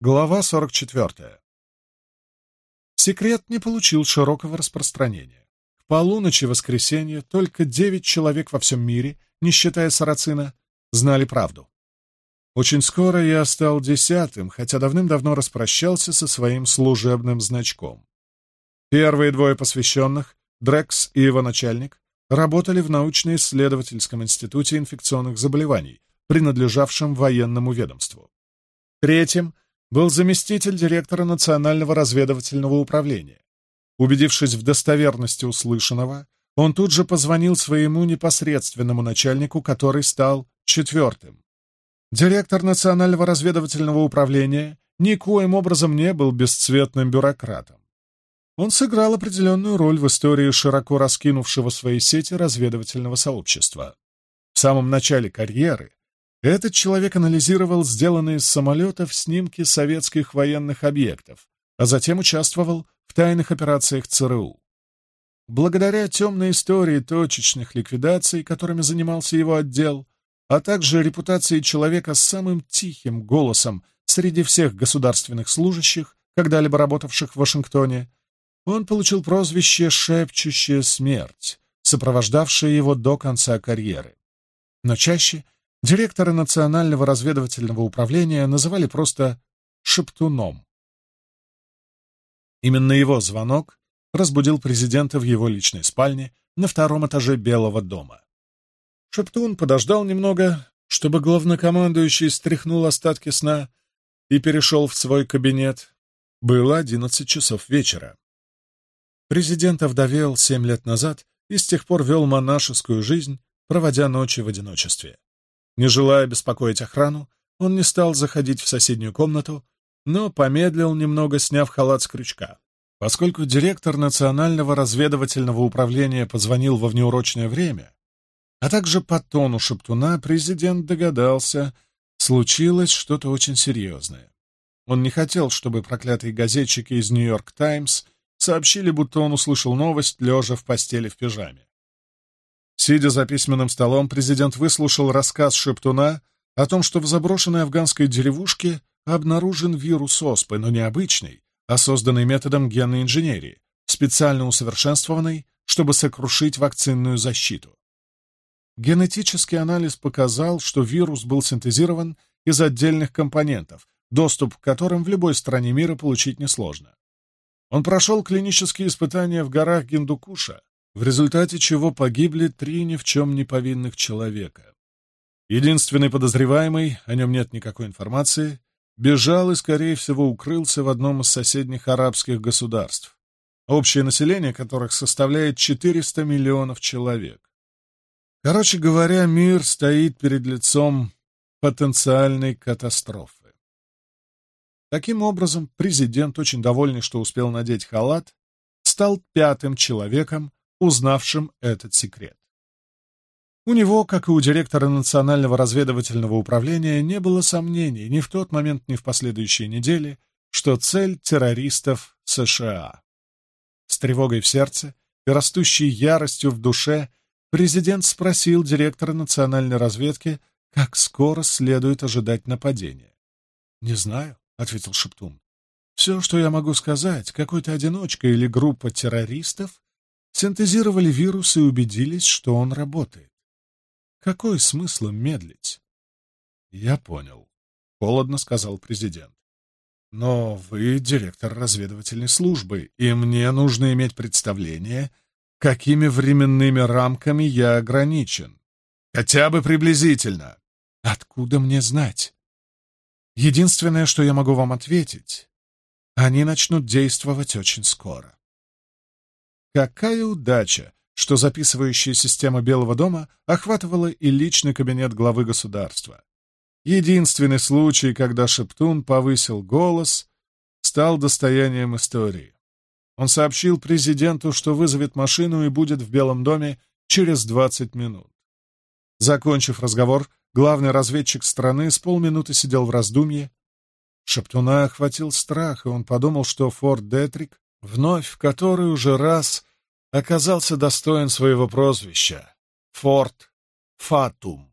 Глава 44. Секрет не получил широкого распространения. К полуночи воскресенья только девять человек во всем мире, не считая Сарацина, знали правду. Очень скоро я стал десятым, хотя давным-давно распрощался со своим служебным значком. Первые двое посвященных, Дрекс и его начальник, работали в научно-исследовательском институте инфекционных заболеваний, принадлежавшем военному ведомству. Третьим — был заместитель директора Национального разведывательного управления. Убедившись в достоверности услышанного, он тут же позвонил своему непосредственному начальнику, который стал четвертым. Директор Национального разведывательного управления никоим образом не был бесцветным бюрократом. Он сыграл определенную роль в истории широко раскинувшего свои сети разведывательного сообщества. В самом начале карьеры этот человек анализировал сделанные с самолетов снимки советских военных объектов, а затем участвовал в тайных операциях ЦРУ. Благодаря темной истории точечных ликвидаций, которыми занимался его отдел, а также репутации человека с самым тихим голосом среди всех государственных служащих, когда-либо работавших в Вашингтоне, он получил прозвище «шепчущая смерть», сопровождавшее его до конца карьеры. Но чаще – Директора Национального разведывательного управления называли просто «шептуном». Именно его звонок разбудил президента в его личной спальне на втором этаже Белого дома. Шептун подождал немного, чтобы главнокомандующий стряхнул остатки сна и перешел в свой кабинет. Было одиннадцать часов вечера. Президент овдовел семь лет назад и с тех пор вел монашескую жизнь, проводя ночи в одиночестве. Не желая беспокоить охрану, он не стал заходить в соседнюю комнату, но помедлил немного, сняв халат с крючка. Поскольку директор Национального разведывательного управления позвонил во внеурочное время, а также по тону шептуна президент догадался, случилось что-то очень серьезное. Он не хотел, чтобы проклятые газетчики из «Нью-Йорк Таймс» сообщили, будто он услышал новость, лежа в постели в пижаме. Сидя за письменным столом, президент выслушал рассказ Шептуна о том, что в заброшенной афганской деревушке обнаружен вирус оспы, но необычный, а созданный методом генной инженерии, специально усовершенствованный, чтобы сокрушить вакцинную защиту. Генетический анализ показал, что вирус был синтезирован из отдельных компонентов, доступ к которым в любой стране мира получить несложно. Он прошел клинические испытания в горах Гиндукуша, в результате чего погибли три ни в чем не повинных человека. Единственный подозреваемый, о нем нет никакой информации, бежал и, скорее всего, укрылся в одном из соседних арабских государств, общее население которых составляет 400 миллионов человек. Короче говоря, мир стоит перед лицом потенциальной катастрофы. Таким образом, президент, очень довольный, что успел надеть халат, стал пятым человеком, узнавшим этот секрет. У него, как и у директора Национального разведывательного управления, не было сомнений ни в тот момент, ни в последующие недели, что цель террористов — США. С тревогой в сердце и растущей яростью в душе президент спросил директора национальной разведки, как скоро следует ожидать нападения. «Не знаю», — ответил Шептун. «Все, что я могу сказать, какой-то одиночка или группа террористов синтезировали вирус и убедились, что он работает. Какой смысл медлить? Я понял, — холодно сказал президент. Но вы директор разведывательной службы, и мне нужно иметь представление, какими временными рамками я ограничен. Хотя бы приблизительно. Откуда мне знать? Единственное, что я могу вам ответить, они начнут действовать очень скоро. Какая удача, что записывающая система Белого дома охватывала и личный кабинет главы государства. Единственный случай, когда Шептун повысил голос, стал достоянием истории. Он сообщил президенту, что вызовет машину и будет в Белом доме через 20 минут. Закончив разговор, главный разведчик страны с полминуты сидел в раздумье. Шептуна охватил страх, и он подумал, что Форд Детрик, вновь в который уже раз оказался достоин своего прозвища — Форт Фатум.